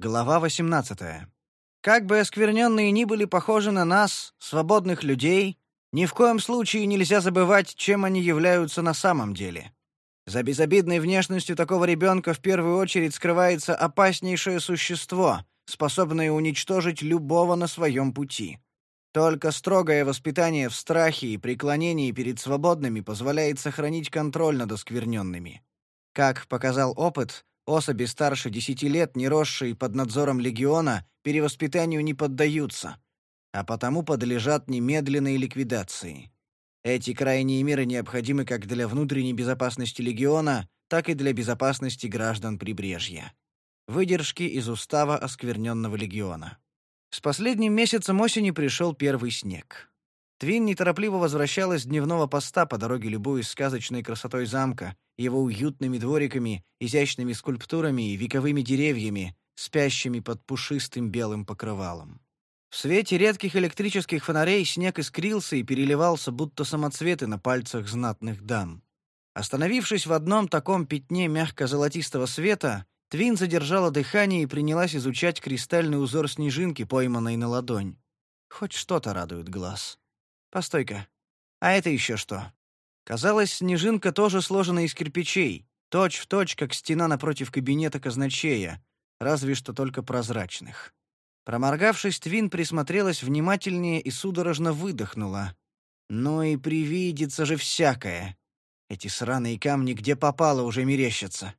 Глава 18. Как бы оскверненные ни были похожи на нас, свободных людей, ни в коем случае нельзя забывать, чем они являются на самом деле. За безобидной внешностью такого ребенка в первую очередь скрывается опаснейшее существо, способное уничтожить любого на своем пути. Только строгое воспитание в страхе и преклонении перед свободными позволяет сохранить контроль над оскверненными. Как показал опыт, Особи старше десяти лет, не росшие под надзором легиона, перевоспитанию не поддаются, а потому подлежат немедленной ликвидации. Эти крайние меры необходимы как для внутренней безопасности легиона, так и для безопасности граждан прибрежья. Выдержки из устава оскверненного легиона. С последним месяцем осени пришел первый снег. Твин неторопливо возвращалась с дневного поста по дороге любуясь сказочной красотой замка, его уютными двориками, изящными скульптурами и вековыми деревьями, спящими под пушистым белым покрывалом. В свете редких электрических фонарей снег искрился и переливался, будто самоцветы на пальцах знатных дам. Остановившись в одном таком пятне мягко-золотистого света, Твин задержала дыхание и принялась изучать кристальный узор снежинки, пойманной на ладонь. Хоть что-то радует глаз. Постой-ка. А это еще что? Казалось, снежинка тоже сложена из кирпичей, точь в точь, как стена напротив кабинета казначея, разве что только прозрачных. Проморгавшись, Твин присмотрелась внимательнее и судорожно выдохнула. «Ну и привидится же всякое. Эти сраные камни где попало уже мерещатся».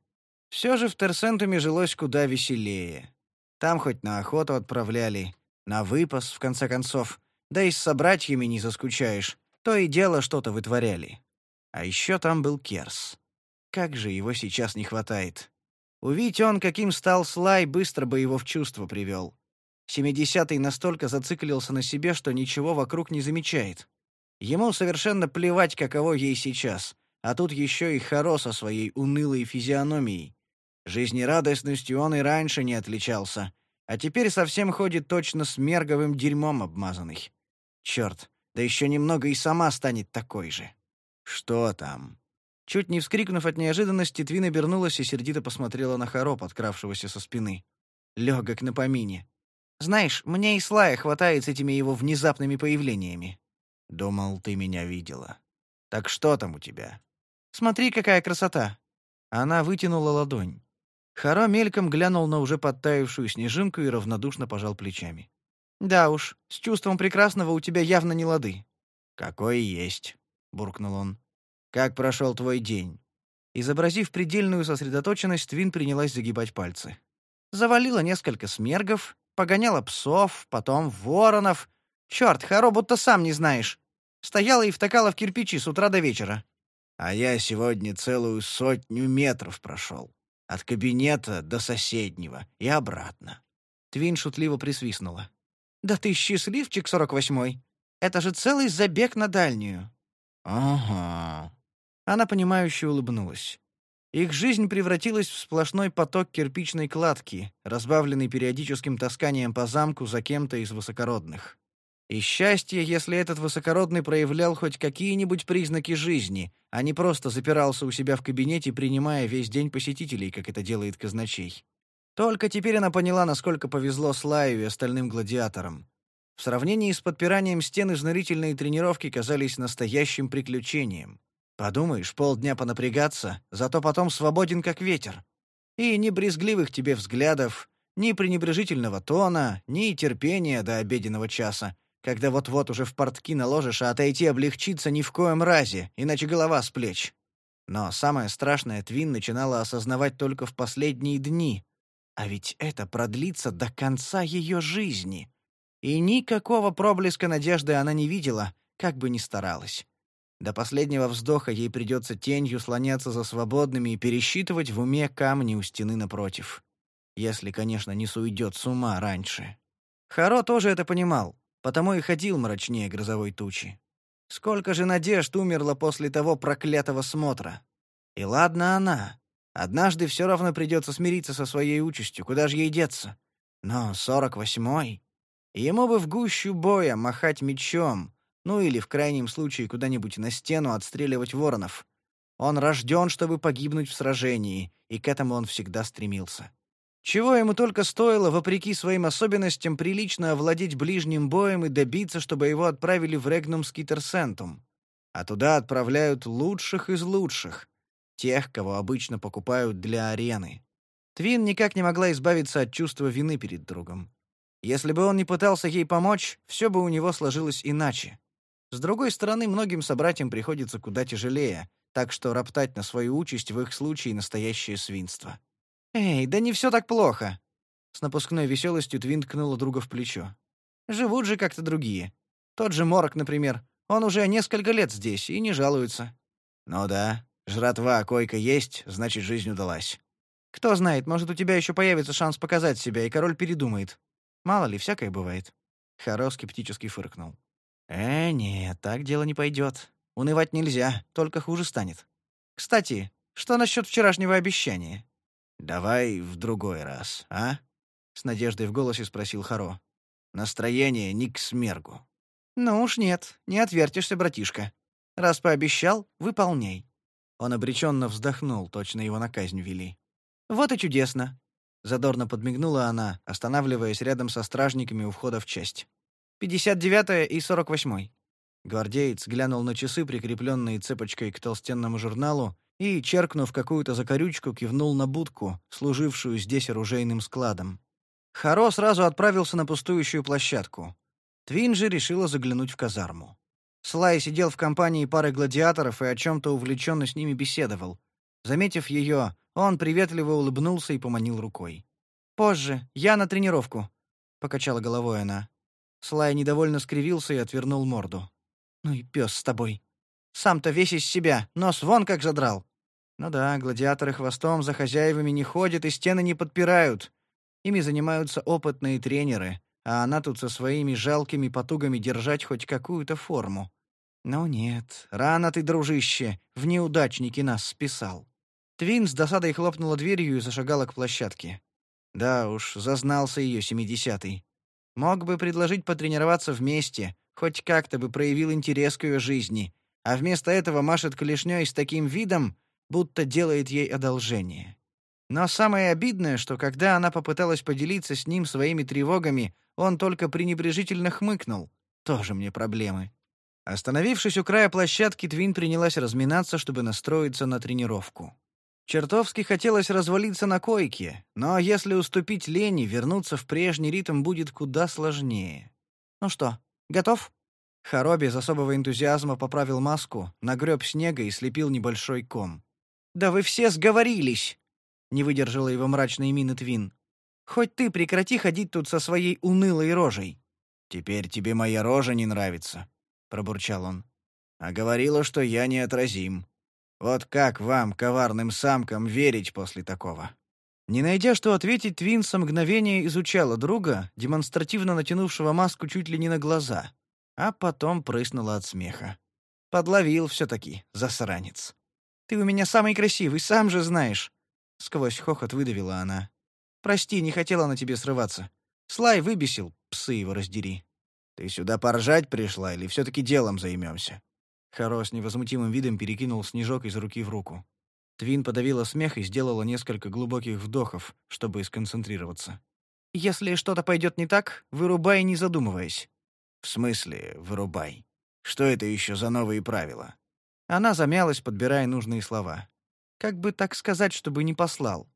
Все же в Терсентуме жилось куда веселее. Там хоть на охоту отправляли, на выпас, в конце концов, да и с собратьями не заскучаешь. То и дело что-то вытворяли. А еще там был Керс. Как же его сейчас не хватает. Увидеть он, каким стал Слай, быстро бы его в чувство привел. Семидесятый настолько зациклился на себе, что ничего вокруг не замечает. Ему совершенно плевать, каково ей сейчас, а тут еще и Харо со своей унылой физиономией. Жизнерадостностью он и раньше не отличался, а теперь совсем ходит точно с мерговым дерьмом обмазанный. Черт, да еще немного и сама станет такой же. Что там? Чуть не вскрикнув от неожиданности, Твин обернулась и сердито посмотрела на Харо, подкравшегося со спины. Легок на помине. «Знаешь, мне и Слая хватает с этими его внезапными появлениями». «Думал, ты меня видела. Так что там у тебя?» «Смотри, какая красота!» Она вытянула ладонь. Харо мельком глянул на уже подтаявшую снежинку и равнодушно пожал плечами. «Да уж, с чувством прекрасного у тебя явно не лады». «Какой есть», — буркнул он. «Как прошел твой день?» Изобразив предельную сосредоточенность, Твин принялась загибать пальцы. Завалила несколько смергов, погоняла псов, потом воронов. Черт, Харо, будто сам не знаешь. Стояла и втыкала в кирпичи с утра до вечера. А я сегодня целую сотню метров прошел. От кабинета до соседнего и обратно. Твин шутливо присвистнула. «Да ты счастливчик, сорок восьмой! Это же целый забег на дальнюю!» «Ага». Она понимающе улыбнулась. Их жизнь превратилась в сплошной поток кирпичной кладки, разбавленный периодическим тасканием по замку за кем-то из высокородных. И счастье, если этот высокородный проявлял хоть какие-нибудь признаки жизни, а не просто запирался у себя в кабинете, принимая весь день посетителей, как это делает казначей. Только теперь она поняла, насколько повезло Слаю и остальным гладиаторам. В сравнении с подпиранием стен изнурительные тренировки казались настоящим приключением. Подумаешь, полдня понапрягаться, зато потом свободен как ветер. И ни брезгливых тебе взглядов, ни пренебрежительного тона, ни терпения до обеденного часа, когда вот-вот уже в портки наложишь, а отойти облегчиться ни в коем разе, иначе голова с плеч. Но самое страшное Твин начинала осознавать только в последние дни, а ведь это продлится до конца ее жизни. И никакого проблеска надежды она не видела, как бы ни старалась. До последнего вздоха ей придется тенью слоняться за свободными и пересчитывать в уме камни у стены напротив. Если, конечно, не суйдет с ума раньше. Харо тоже это понимал, потому и ходил мрачнее грозовой тучи. Сколько же надежд умерло после того проклятого смотра. И ладно она. Однажды все равно придется смириться со своей участью, куда же ей деться? Но сорок восьмой... Ему бы в гущу боя махать мечом, ну или в крайнем случае куда-нибудь на стену отстреливать воронов. Он рожден, чтобы погибнуть в сражении, и к этому он всегда стремился. Чего ему только стоило, вопреки своим особенностям, прилично овладеть ближним боем и добиться, чтобы его отправили в Регнумский Терсентум. А туда отправляют лучших из лучших, тех, кого обычно покупают для арены. Твин никак не могла избавиться от чувства вины перед другом. Если бы он не пытался ей помочь, все бы у него сложилось иначе. С другой стороны, многим собратьям приходится куда тяжелее, так что роптать на свою участь в их случае настоящее свинство. «Эй, да не все так плохо!» С напускной веселостью Твин ткнула друга в плечо. «Живут же как-то другие. Тот же Морок, например. Он уже несколько лет здесь и не жалуется». «Ну да, жратва, койка есть, значит, жизнь удалась». «Кто знает, может, у тебя еще появится шанс показать себя, и король передумает. Мало ли, всякое бывает». Харо скептически фыркнул. «Э, нет, так дело не пойдет. Унывать нельзя, только хуже станет. Кстати, что насчет вчерашнего обещания?» «Давай в другой раз, а?» — с надеждой в голосе спросил Харо. «Настроение ни к смергу». «Ну уж нет, не отвертишься, братишка. Раз пообещал, выполняй». Он обреченно вздохнул, точно его на казнь вели. «Вот и чудесно!» — задорно подмигнула она, останавливаясь рядом со стражниками у входа в часть. «Пятьдесят девятая и сорок восьмой». Гвардеец глянул на часы, прикрепленные цепочкой к толстенному журналу, и, черкнув какую-то закорючку, кивнул на будку, служившую здесь оружейным складом. Харо сразу отправился на пустующую площадку. Твин же решила заглянуть в казарму. Слай сидел в компании пары гладиаторов и о чем-то увлеченно с ними беседовал. Заметив ее, он приветливо улыбнулся и поманил рукой. «Позже, я на тренировку», — покачала головой она. Слай недовольно скривился и отвернул морду. «Ну и пес с тобой. Сам-то весь из себя, нос вон как задрал. Ну да, гладиаторы хвостом за хозяевами не ходят и стены не подпирают. Ими занимаются опытные тренеры, а она тут со своими жалкими потугами держать хоть какую-то форму. Ну нет, рано ты, дружище, в неудачники нас списал. Твин с досадой хлопнула дверью и зашагала к площадке. Да уж, зазнался ее семидесятый. Мог бы предложить потренироваться вместе, хоть как-то бы проявил интерес к ее жизни, а вместо этого машет клешней с таким видом, будто делает ей одолжение. Но самое обидное, что когда она попыталась поделиться с ним своими тревогами, он только пренебрежительно хмыкнул. Тоже мне проблемы. Остановившись у края площадки, Твин принялась разминаться, чтобы настроиться на тренировку. Чертовски хотелось развалиться на койке, но если уступить лени, вернуться в прежний ритм будет куда сложнее. «Ну что, готов?» Хароби без особого энтузиазма поправил маску, нагреб снега и слепил небольшой ком. «Да вы все сговорились!» — не выдержала его мрачной мины Твин. «Хоть ты прекрати ходить тут со своей унылой рожей». «Теперь тебе моя рожа не нравится», — пробурчал он. «А говорила, что я неотразим. Вот как вам, коварным самкам, верить после такого?» Не найдя, что ответить, Твин со мгновения изучала друга, демонстративно натянувшего маску чуть ли не на глаза, а потом прыснула от смеха. Подловил все-таки, засранец. «Ты у меня самый красивый, сам же знаешь!» Сквозь хохот выдавила она. «Прости, не хотела на тебе срываться. Слай выбесил, псы его раздери». «Ты сюда поржать пришла или все-таки делом займемся?» Харо с невозмутимым видом перекинул снежок из руки в руку. Твин подавила смех и сделала несколько глубоких вдохов, чтобы сконцентрироваться. «Если что-то пойдет не так, вырубай, не задумываясь». «В смысле вырубай? Что это еще за новые правила?» Она замялась, подбирая нужные слова. Как бы так сказать, чтобы не послал?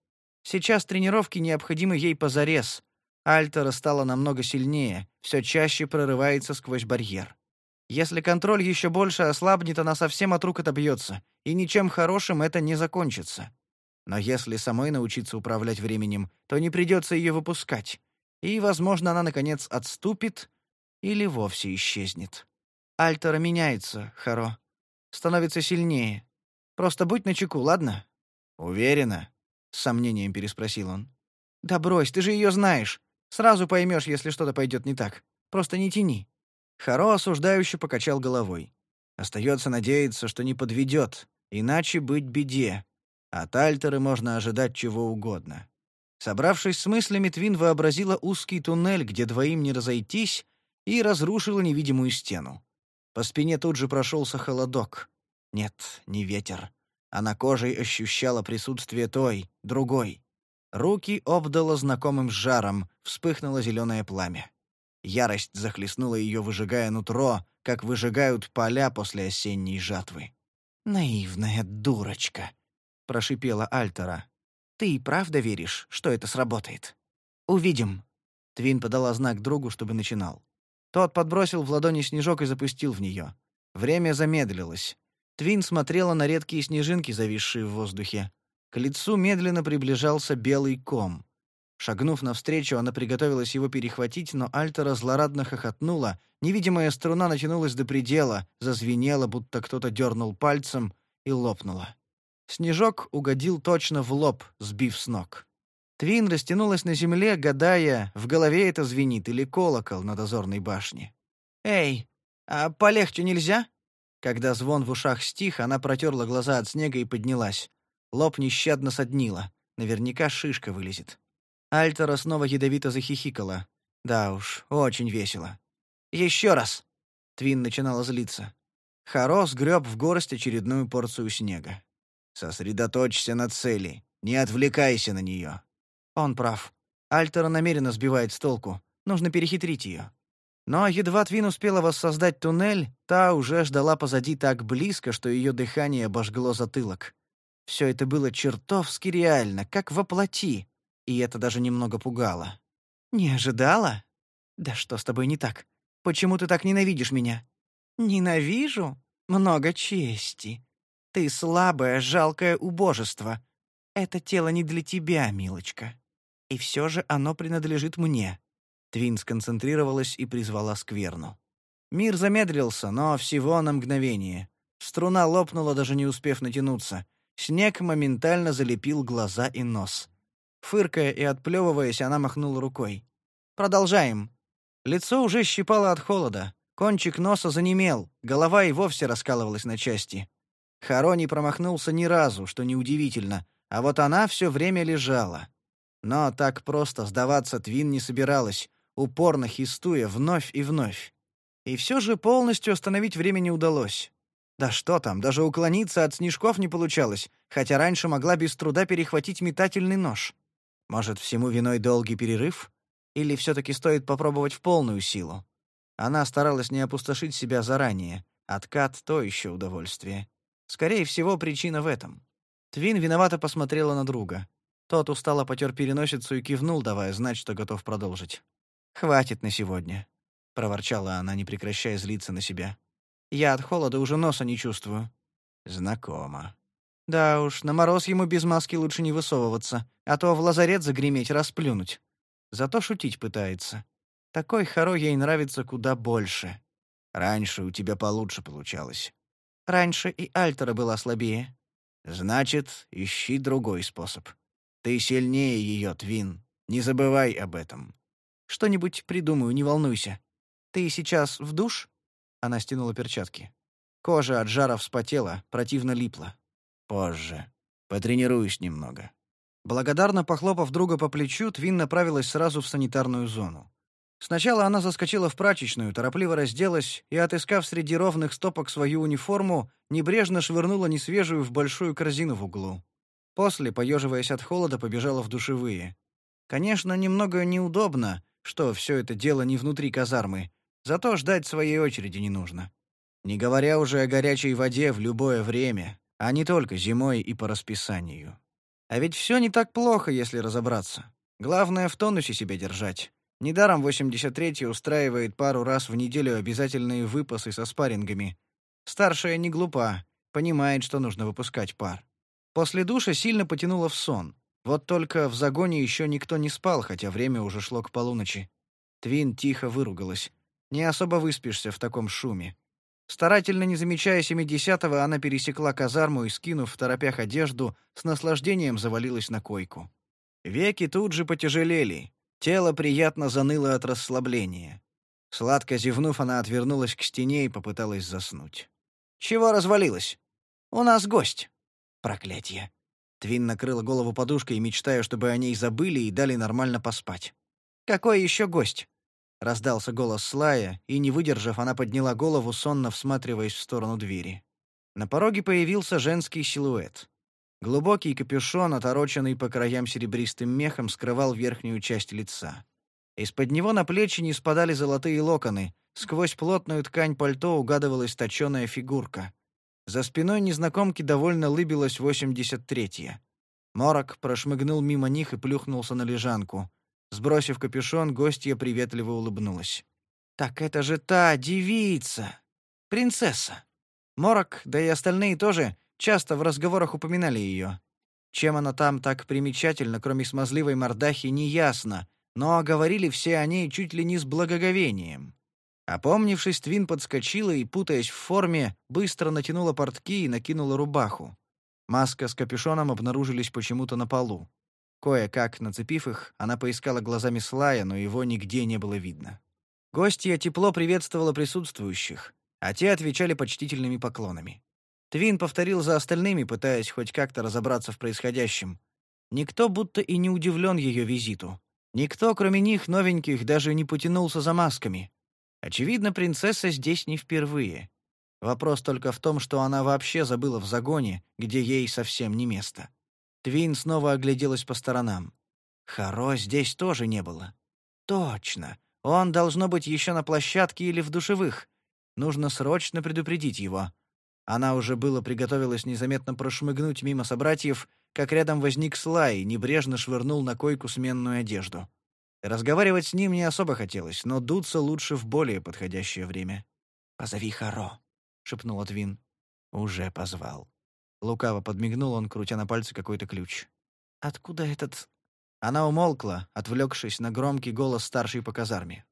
Сейчас тренировки необходимы ей позарез. Альтера стала намного сильнее, все чаще прорывается сквозь барьер. Если контроль еще больше ослабнет, она совсем от рук отобьется, и ничем хорошим это не закончится. Но если самой научиться управлять временем, то не придется ее выпускать. И, возможно, она, наконец, отступит или вовсе исчезнет. Альтера меняется, Харо. Становится сильнее. Просто будь начеку, ладно? Уверена? С сомнением переспросил он. Да брось, ты же ее знаешь. Сразу поймешь, если что-то пойдет не так. Просто не тяни. Харо осуждающе покачал головой. Остается надеяться, что не подведет, иначе быть беде. От Альтеры можно ожидать чего угодно. Собравшись с мыслями, Твин вообразила узкий туннель, где двоим не разойтись, и разрушила невидимую стену. По спине тут же прошелся холодок. Нет, не ветер. Она кожей ощущала присутствие той, другой. Руки обдало знакомым жаром, вспыхнуло зеленое пламя. Ярость захлестнула ее, выжигая нутро, как выжигают поля после осенней жатвы. «Наивная дурочка», — прошипела Альтера. «Ты и правда веришь, что это сработает?» «Увидим». Твин подала знак другу, чтобы начинал. Тот подбросил в ладони снежок и запустил в нее. Время замедлилось. Твин смотрела на редкие снежинки, зависшие в воздухе. К лицу медленно приближался белый ком. Шагнув навстречу, она приготовилась его перехватить, но Альтера злорадно хохотнула, невидимая струна натянулась до предела, зазвенела, будто кто-то дернул пальцем, и лопнула. Снежок угодил точно в лоб, сбив с ног. Твин растянулась на земле, гадая, в голове это звенит или колокол на дозорной башне. «Эй, а полегче нельзя?» Когда звон в ушах стих, она протерла глаза от снега и поднялась. Лоб нещадно соднило. Наверняка шишка вылезет. Альтера снова ядовито захихикала. Да уж, очень весело. «Еще раз!» Твин начинала злиться. Харос греб в горсть очередную порцию снега. «Сосредоточься на цели. Не отвлекайся на нее». Он прав. Альтера намеренно сбивает с толку. Нужно перехитрить ее. Но едва Твин успела воссоздать туннель, та уже ждала позади так близко, что ее дыхание обожгло затылок. Все это было чертовски реально, как воплоти, и это даже немного пугало. «Не ожидала? Да что с тобой не так? Почему ты так ненавидишь меня?» «Ненавижу? Много чести. Ты слабое, жалкое убожество. Это тело не для тебя, милочка. И все же оно принадлежит мне». Твин сконцентрировалась и призвала скверну. Мир замедлился, но всего на мгновение. Струна лопнула, даже не успев натянуться. Снег моментально залепил глаза и нос. Фыркая и отплевываясь, она махнула рукой. «Продолжаем». Лицо уже щипало от холода. Кончик носа занемел, голова и вовсе раскалывалась на части. Харо не промахнулся ни разу, что неудивительно, а вот она все время лежала. Но так просто сдаваться Твин не собиралась, упорно хистуя вновь и вновь. И все же полностью остановить время не удалось. Да что там, даже уклониться от снежков не получалось, хотя раньше могла без труда перехватить метательный нож. Может, всему виной долгий перерыв? Или все-таки стоит попробовать в полную силу? Она старалась не опустошить себя заранее. Откат — то еще удовольствие. Скорее всего, причина в этом. Твин виновато посмотрела на друга. Тот устало потер переносицу и кивнул, давая знать, что готов продолжить. «Хватит на сегодня», — проворчала она, не прекращая злиться на себя. Я от холода уже носа не чувствую». «Знакомо». «Да уж, на мороз ему без маски лучше не высовываться, а то в лазарет загреметь, расплюнуть. Зато шутить пытается. Такой хоро ей нравится куда больше. Раньше у тебя получше получалось». «Раньше и Альтера была слабее». «Значит, ищи другой способ. Ты сильнее ее, Твин. Не забывай об этом». «Что-нибудь придумаю, не волнуйся. Ты сейчас в душ?» Она стянула перчатки. Кожа от жара вспотела, противно липла. «Позже. Потренируюсь немного». Благодарно похлопав друга по плечу, Твин направилась сразу в санитарную зону. Сначала она заскочила в прачечную, торопливо разделась и, отыскав среди ровных стопок свою униформу, небрежно швырнула несвежую в большую корзину в углу. После, поеживаясь от холода, побежала в душевые. Конечно, немного неудобно, что все это дело не внутри казармы, Зато ждать своей очереди не нужно. Не говоря уже о горячей воде в любое время, а не только зимой и по расписанию. А ведь все не так плохо, если разобраться. Главное в тонусе себя держать. Недаром 83-й устраивает пару раз в неделю обязательные выпасы со спаррингами. Старшая не глупа, понимает, что нужно выпускать пар. После душа сильно потянуло в сон. Вот только в загоне еще никто не спал, хотя время уже шло к полуночи. Твин тихо выругалась. Не особо выспишься в таком шуме. Старательно не замечая семидесятого, она пересекла казарму и, скинув в торопях одежду, с наслаждением завалилась на койку. Веки тут же потяжелели, тело приятно заныло от расслабления. Сладко зевнув, она отвернулась к стене и попыталась заснуть. «Чего развалилась? У нас гость!» «Проклятье!» Твин накрыла голову подушкой, мечтая, чтобы о ней забыли и дали нормально поспать. «Какой еще гость? Раздался голос Слая, и, не выдержав, она подняла голову, сонно всматриваясь в сторону двери. На пороге появился женский силуэт. Глубокий капюшон, отороченный по краям серебристым мехом, скрывал верхнюю часть лица. Из-под него на плечи не спадали золотые локоны, сквозь плотную ткань пальто угадывалась точеная фигурка. За спиной незнакомки довольно лыбилась 83-я. Морок прошмыгнул мимо них и плюхнулся на лежанку. Сбросив капюшон, гостья приветливо улыбнулась. «Так это же та девица! Принцесса!» Морок, да и остальные тоже, часто в разговорах упоминали ее. Чем она там так примечательна, кроме смазливой мордахи, неясно, но говорили все о ней чуть ли не с благоговением. Опомнившись, Твин подскочила и, путаясь в форме, быстро натянула портки и накинула рубаху. Маска с капюшоном обнаружились почему-то на полу. Кое-как, нацепив их, она поискала глазами Слая, но его нигде не было видно. Гостья тепло приветствовала присутствующих, а те отвечали почтительными поклонами. Твин повторил за остальными, пытаясь хоть как-то разобраться в происходящем. Никто будто и не удивлен ее визиту. Никто, кроме них, новеньких, даже не потянулся за масками. Очевидно, принцесса здесь не впервые. Вопрос только в том, что она вообще забыла в загоне, где ей совсем не место. Твин снова огляделась по сторонам. Харо здесь тоже не было. Точно. Он должно быть еще на площадке или в душевых. Нужно срочно предупредить его. Она уже было приготовилась незаметно прошмыгнуть мимо собратьев, как рядом возник Слай и небрежно швырнул на койку сменную одежду. Разговаривать с ним не особо хотелось, но дуться лучше в более подходящее время. «Позови Харо», — шепнул Твин. «Уже позвал». Лукаво подмигнул он, крутя на пальце какой-то ключ. «Откуда этот...» Она умолкла, отвлекшись на громкий голос старшей по казарме.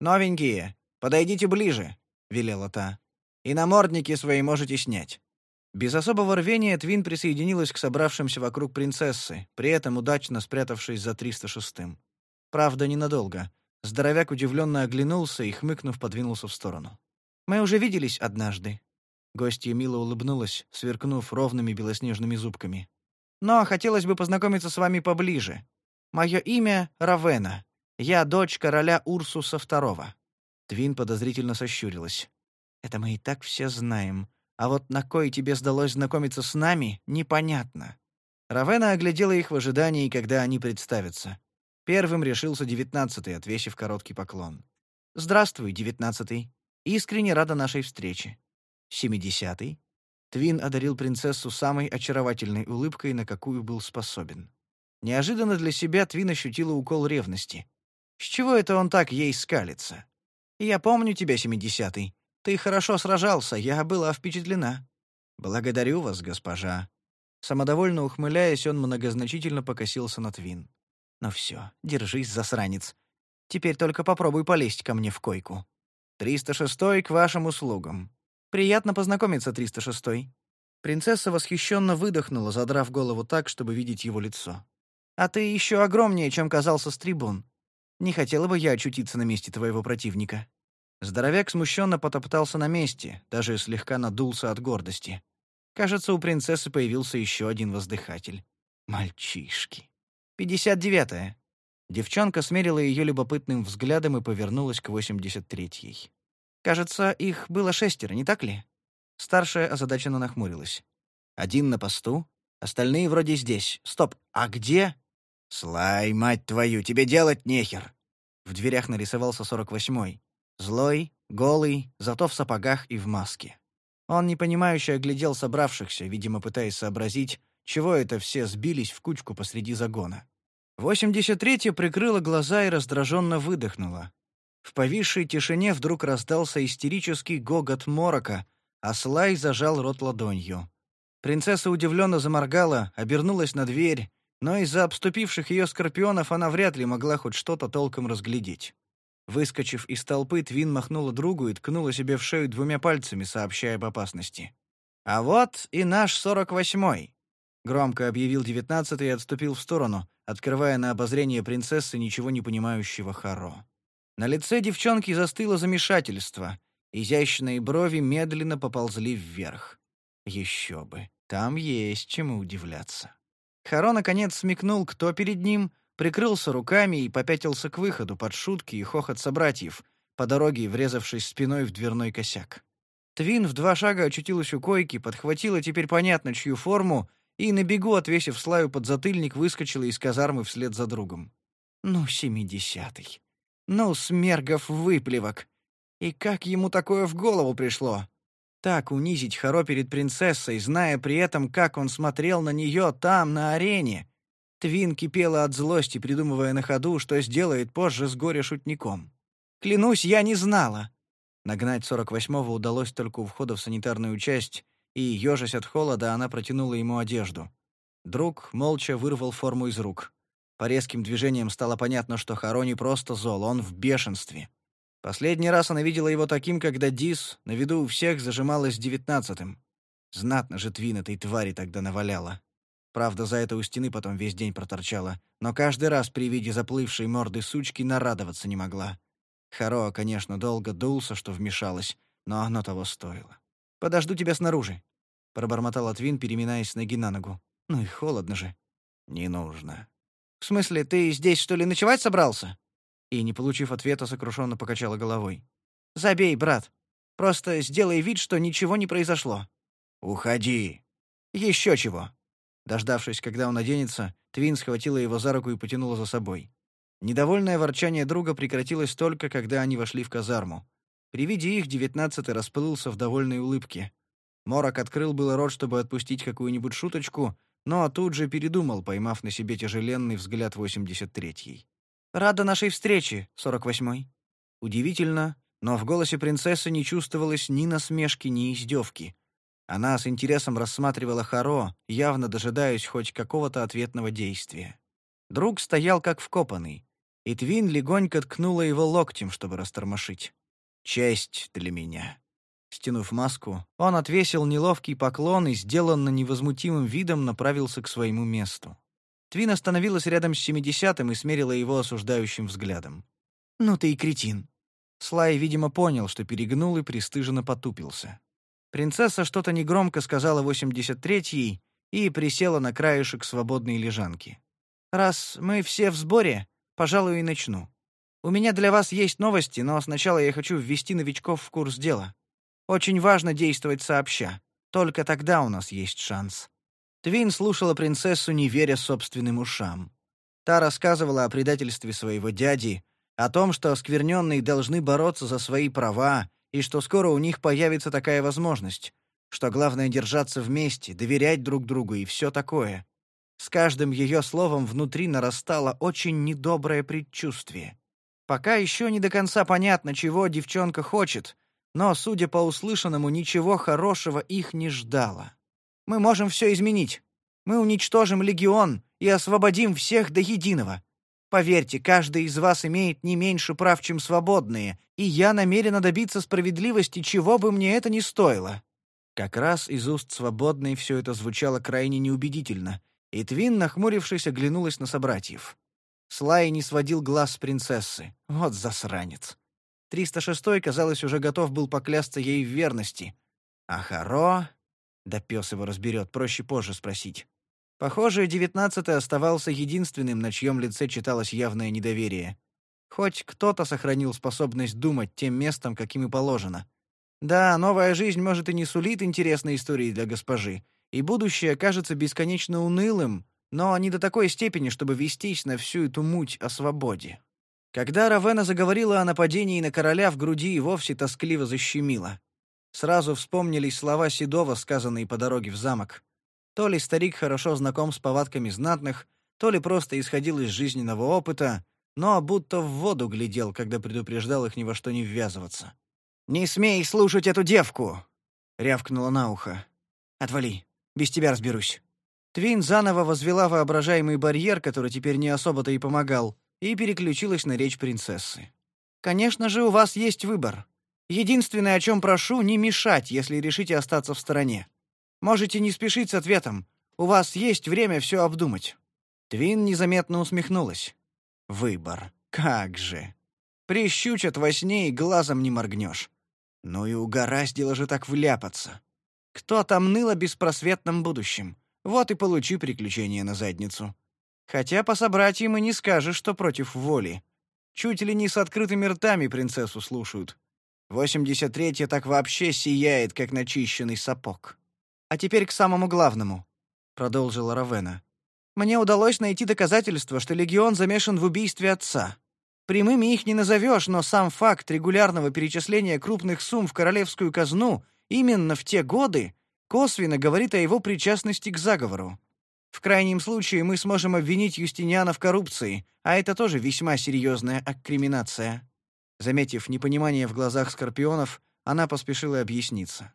«Новенькие, подойдите ближе», — велела та. «И намордники свои можете снять». Без особого рвения Твин присоединилась к собравшимся вокруг принцессы, при этом удачно спрятавшись за 306-м. Правда, ненадолго. Здоровяк удивленно оглянулся и, хмыкнув, подвинулся в сторону. «Мы уже виделись однажды». Гостья мило улыбнулась, сверкнув ровными белоснежными зубками. «Но хотелось бы познакомиться с вами поближе. Мое имя — Равена. Я дочь короля Урсуса II». Твин подозрительно сощурилась. «Это мы и так все знаем. А вот на кой тебе сдалось знакомиться с нами, непонятно». Равена оглядела их в ожидании, когда они представятся. Первым решился девятнадцатый, отвесив короткий поклон. «Здравствуй, девятнадцатый. Искренне рада нашей встрече». Семидесятый. Твин одарил принцессу самой очаровательной улыбкой, на какую был способен. Неожиданно для себя Твин ощутила укол ревности. С чего это он так ей скалится? «Я помню тебя, семидесятый. Ты хорошо сражался, я была впечатлена». «Благодарю вас, госпожа». Самодовольно ухмыляясь, он многозначительно покосился на Твин. Ну все, держись, засранец. Теперь только попробуй полезть ко мне в койку. 306 к вашим услугам. Приятно познакомиться, 306 Принцесса восхищенно выдохнула, задрав голову так, чтобы видеть его лицо. «А ты еще огромнее, чем казался с трибун. Не хотела бы я очутиться на месте твоего противника». Здоровяк смущенно потоптался на месте, даже слегка надулся от гордости. Кажется, у принцессы появился еще один воздыхатель. Мальчишки. «Пятьдесят девятая». Девчонка смерила ее любопытным взглядом и повернулась к восемьдесят третьей. «Кажется, их было шестеро, не так ли?» Старшая озадаченно нахмурилась. «Один на посту, остальные вроде здесь. Стоп, а где?» «Слай, мать твою, тебе делать нехер!» В дверях нарисовался сорок восьмой. Злой, голый, зато в сапогах и в маске. Он непонимающе оглядел собравшихся, видимо, пытаясь сообразить, чего это все сбились в кучку посреди загона? 83-я прикрыла глаза и раздраженно выдохнула. В повисшей тишине вдруг раздался истерический гогот морока, а Слай зажал рот ладонью. Принцесса удивленно заморгала, обернулась на дверь, но из-за обступивших ее скорпионов она вряд ли могла хоть что-то толком разглядеть. Выскочив из толпы, Твин махнула другу и ткнула себе в шею двумя пальцами, сообщая об опасности. «А вот и наш сорок восьмой. Громко объявил девятнадцатый и отступил в сторону, открывая на обозрение принцессы ничего не понимающего Харо. На лице девчонки застыло замешательство. Изящные брови медленно поползли вверх. Еще бы, там есть чему удивляться. Харо наконец смекнул, кто перед ним, прикрылся руками и попятился к выходу под шутки и хохот собратьев, по дороге врезавшись спиной в дверной косяк. Твин в два шага очутилась у койки, подхватила теперь понятно чью форму и на бегу, отвесив Слаю под затыльник, выскочила из казармы вслед за другом. Ну, семидесятый. Ну, смергов выплевок. И как ему такое в голову пришло? Так унизить Харо перед принцессой, зная при этом, как он смотрел на нее там, на арене. Твин кипела от злости, придумывая на ходу, что сделает позже с горе-шутником. «Клянусь, я не знала!» Нагнать сорок восьмого удалось только у входа в санитарную часть, и, ежась от холода, она протянула ему одежду. Друг молча вырвал форму из рук. По резким движениям стало понятно, что Харо не просто зол, он в бешенстве. Последний раз она видела его таким, когда Дис на виду у всех зажималась девятнадцатым. Знатно же Твин этой твари тогда наваляла. Правда, за это у стены потом весь день проторчала, но каждый раз при виде заплывшей морды сучки нарадоваться не могла. Харо, конечно, долго дулся, что вмешалась, но оно того стоило. «Подожду тебя снаружи», — пробормотал Твин, переминаясь ноги на ногу. «Ну и холодно же». «Не нужно». «В смысле, ты здесь, что ли, ночевать собрался?» И, не получив ответа, сокрушенно покачала головой. «Забей, брат. Просто сделай вид, что ничего не произошло». «Уходи». «Еще чего». Дождавшись, когда он оденется, Твин схватила его за руку и потянула за собой. Недовольное ворчание друга прекратилось только, когда они вошли в казарму. При виде их девятнадцатый расплылся в довольной улыбке. Морок открыл было рот, чтобы отпустить какую-нибудь шуточку, но тут же передумал, поймав на себе тяжеленный взгляд восемьдесят третьей. Рада нашей встрече, сорок восьмой». Удивительно, но в голосе принцессы не чувствовалось ни насмешки, ни издевки. Она с интересом рассматривала Харо, явно дожидаясь хоть какого-то ответного действия. Друг стоял как вкопанный, и Твин легонько ткнула его локтем, чтобы растормошить. «Честь для меня». Стянув маску, он отвесил неловкий поклон и, сделанно невозмутимым видом, направился к своему месту. Твин остановилась рядом с семидесятым и смерила его осуждающим взглядом. «Ну ты и кретин». Слай, видимо, понял, что перегнул и пристыженно потупился. Принцесса что-то негромко сказала восемьдесят третьей и присела на краешек свободной лежанки. «Раз мы все в сборе, пожалуй, и начну. У меня для вас есть новости, но сначала я хочу ввести новичков в курс дела. Очень важно действовать сообща. Только тогда у нас есть шанс. Твин слушала принцессу, не веря собственным ушам. Та рассказывала о предательстве своего дяди, о том, что оскверненные должны бороться за свои права, и что скоро у них появится такая возможность, что главное держаться вместе, доверять друг другу и все такое. С каждым ее словом внутри нарастало очень недоброе предчувствие. Пока еще не до конца понятно, чего девчонка хочет, но, судя по услышанному, ничего хорошего их не ждало. Мы можем все изменить. Мы уничтожим легион и освободим всех до единого. Поверьте, каждый из вас имеет не меньше прав, чем свободные, и я намерена добиться справедливости, чего бы мне это ни стоило». Как раз из уст свободной все это звучало крайне неубедительно, и Твин, нахмурившись, оглянулась на собратьев. Слай не сводил глаз с принцессы. Вот засранец. 306-й, казалось, уже готов был поклясться ей в верности. А Харо... Да пес его разберет, проще позже спросить. Похоже, девятнадцатый оставался единственным, на чьем лице читалось явное недоверие. Хоть кто-то сохранил способность думать тем местом, каким и положено. Да, новая жизнь, может, и не сулит интересной истории для госпожи, и будущее кажется бесконечно унылым, но не до такой степени, чтобы вестись на всю эту муть о свободе. Когда Равена заговорила о нападении на короля, в груди и вовсе тоскливо защемило. Сразу вспомнились слова Седова, сказанные по дороге в замок. То ли старик хорошо знаком с повадками знатных, то ли просто исходил из жизненного опыта, но будто в воду глядел, когда предупреждал их ни во что не ввязываться. «Не смей слушать эту девку!» — рявкнула на ухо. «Отвали, без тебя разберусь». Твин заново возвела воображаемый барьер, который теперь не особо-то и помогал, и переключилась на речь принцессы. «Конечно же, у вас есть выбор. Единственное, о чем прошу, не мешать, если решите остаться в стороне. Можете не спешить с ответом. У вас есть время все обдумать». Твин незаметно усмехнулась. «Выбор. Как же. Прищучат во сне и глазом не моргнешь. Ну и угораздило же так вляпаться. Кто там ныл о беспросветном будущем? Вот и получи приключение на задницу. Хотя по собратьям и не скажешь, что против воли. Чуть ли не с открытыми ртами принцессу слушают. 83-я так вообще сияет, как начищенный сапог. А теперь к самому главному. продолжила Равена. Мне удалось найти доказательства, что легион замешан в убийстве отца. Прямыми их не назовешь, но сам факт регулярного перечисления крупных сумм в королевскую казну именно в те годы косвенно говорит о его причастности к заговору. В крайнем случае мы сможем обвинить Юстиниана в коррупции, а это тоже весьма серьезная аккриминация. Заметив непонимание в глазах скорпионов, она поспешила объясниться.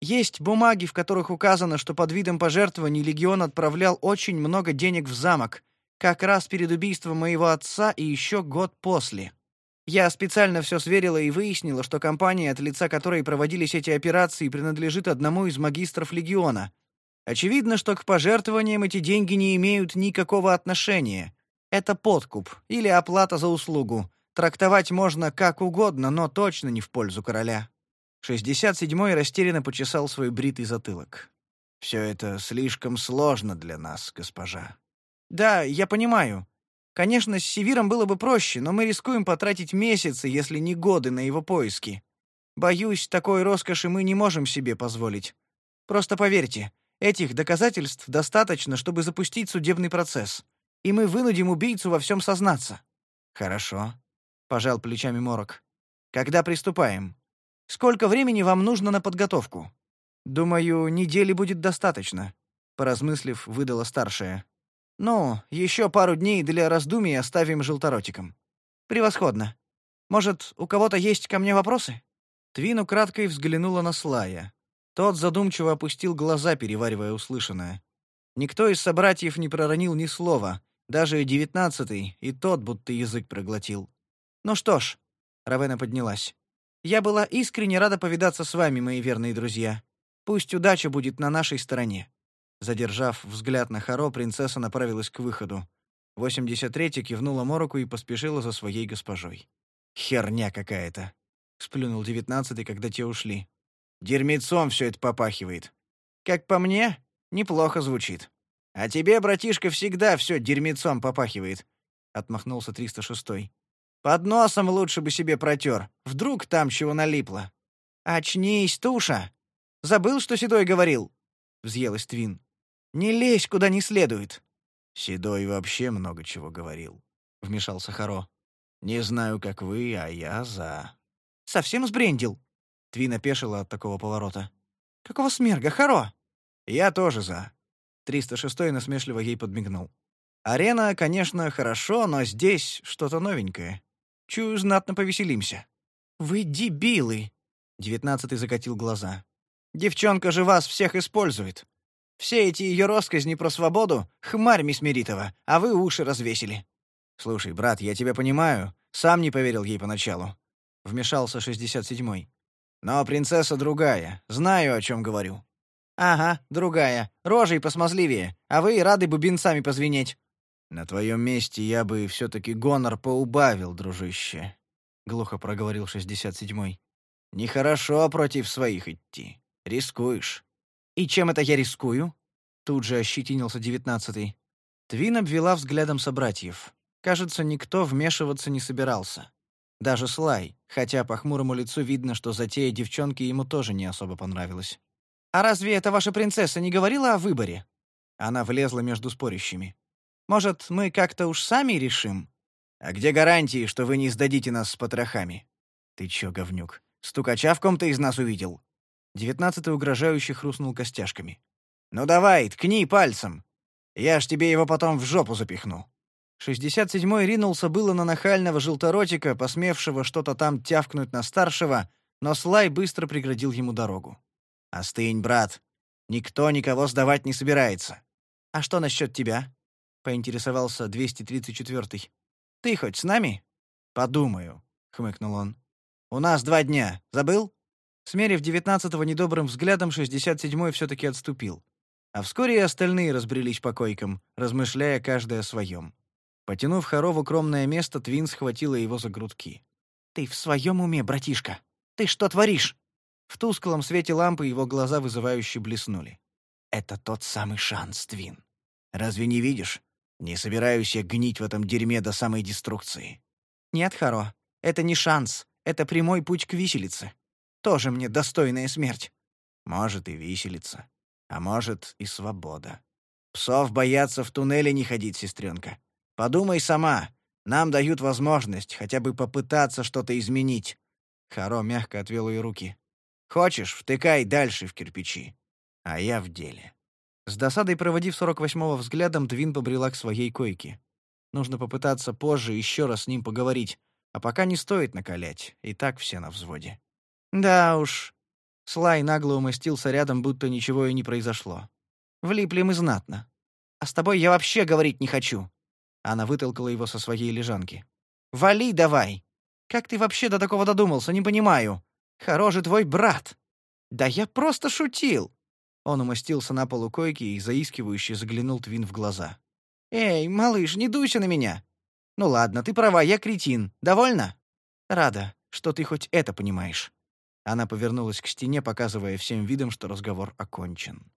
Есть бумаги, в которых указано, что под видом пожертвований легион отправлял очень много денег в замок, как раз перед убийством моего отца и еще год после. Я специально все сверила и выяснила, что компания, от лица которой проводились эти операции, принадлежит одному из магистров легиона. Очевидно, что к пожертвованиям эти деньги не имеют никакого отношения. Это подкуп или оплата за услугу. Трактовать можно как угодно, но точно не в пользу короля. 67-й растерянно почесал свой бритый затылок. «Все это слишком сложно для нас, госпожа. Да, я понимаю. Конечно, с Севиром было бы проще, но мы рискуем потратить месяцы, если не годы на его поиски. Боюсь, такой роскоши мы не можем себе позволить. Просто поверьте, этих доказательств достаточно, чтобы запустить судебный процесс, и мы вынудим убийцу во всем сознаться. Хорошо, пожал плечами Морок. Когда приступаем? Сколько времени вам нужно на подготовку? Думаю, недели будет достаточно, поразмыслив, выдала старшая. Ну, еще пару дней для раздумий оставим желторотиком. Превосходно. Может, у кого-то есть ко мне вопросы? Твин украдкой взглянула на Слая. Тот задумчиво опустил глаза, переваривая услышанное. Никто из собратьев не проронил ни слова, даже девятнадцатый, и тот будто язык проглотил. Ну что ж, Равена поднялась. Я была искренне рада повидаться с вами, мои верные друзья. Пусть удача будет на нашей стороне. Задержав взгляд на Харо, принцесса направилась к выходу. 83-я кивнула Мороку и поспешила за своей госпожой. «Херня какая-то!» — сплюнул девятнадцатый, когда те ушли. «Дерьмецом все это попахивает. Как по мне, неплохо звучит. А тебе, братишка, всегда все дерьмецом попахивает», — отмахнулся 306-й. «Под носом лучше бы себе протер. Вдруг там чего налипло». «Очнись, туша! Забыл, что Седой говорил?» — взъелась Твин. Не лезь куда не следует. Седой вообще много чего говорил, вмешался Харо. Не знаю, как вы, а я за. Совсем сбрендил. Твин опешила от такого поворота. Какого смерга, Харо? Я тоже за. 306 насмешливо ей подмигнул. Арена, конечно, хорошо, но здесь что-то новенькое. Чую, знатно повеселимся. Вы дебилы, девятнадцатый закатил глаза. Девчонка же вас всех использует. Все эти ее росказни про свободу — хмарь Мисмеритова, а вы уши развесили». «Слушай, брат, я тебя понимаю. Сам не поверил ей поначалу». Вмешался 67-й. «Но принцесса другая. Знаю, о чем говорю». «Ага, другая. Рожей посмазливее. А вы рады бубенцами позвенеть». «На твоем месте я бы все-таки гонор поубавил, дружище», — глухо проговорил 67-й. «Нехорошо против своих идти. Рискуешь». «И чем это я рискую?» Тут же ощетинился девятнадцатый. Твин обвела взглядом собратьев. Кажется, никто вмешиваться не собирался. Даже Слай, хотя по хмурому лицу видно, что затея девчонки ему тоже не особо понравилась. «А разве эта ваша принцесса не говорила о выборе?» Она влезла между спорящими. «Может, мы как-то уж сами решим?» «А где гарантии, что вы не сдадите нас с потрохами?» «Ты чё, говнюк, стукача в ком-то из нас увидел?» Девятнадцатый угрожающе хрустнул костяшками. «Ну давай, ткни пальцем. Я ж тебе его потом в жопу запихну». Шестьдесят седьмой ринулся было на нахального желторотика, посмевшего что-то там тявкнуть на старшего, но Слай быстро преградил ему дорогу. «Остынь, брат. Никто никого сдавать не собирается». «А что насчет тебя?» — поинтересовался 234-й. «Ты хоть с нами?» «Подумаю», — хмыкнул он. «У нас два дня. Забыл?» Смерив девятнадцатого недобрым взглядом, шестьдесят седьмой все-таки отступил. А вскоре и остальные разбрелись по койкам, размышляя каждый о своем. Потянув Харо в укромное место, Твин схватила его за грудки. «Ты в своем уме, братишка? Ты что творишь?» В тусклом свете лампы его глаза вызывающе блеснули. «Это тот самый шанс, Твин. Разве не видишь? Не собираюсь я гнить в этом дерьме до самой деструкции». «Нет, Харо, это не шанс. Это прямой путь к виселице. Тоже мне достойная смерть. Может, и виселица. А может, и свобода. Псов боятся в туннеле не ходить, сестренка. Подумай сама. Нам дают возможность хотя бы попытаться что-то изменить. Харо мягко отвел ее руки. Хочешь, втыкай дальше в кирпичи. А я в деле. С досадой проводив сорок восьмого взглядом, Твин побрела к своей койке. Нужно попытаться позже еще раз с ним поговорить, а пока не стоит накалять, и так все на взводе. Да уж. Слай нагло умостился рядом, будто ничего и не произошло. Влипли мы знатно. А с тобой я вообще говорить не хочу. Она вытолкала его со своей лежанки. Вали давай. Как ты вообще до такого додумался, не понимаю. Хороший твой брат. Да я просто шутил. Он умостился на полу койки и заискивающе заглянул Твин в глаза. Эй, малыш, не дуйся на меня. Ну ладно, ты права, я кретин. Довольно? Рада, что ты хоть это понимаешь. Она повернулась к стене, показывая всем видом, что разговор окончен.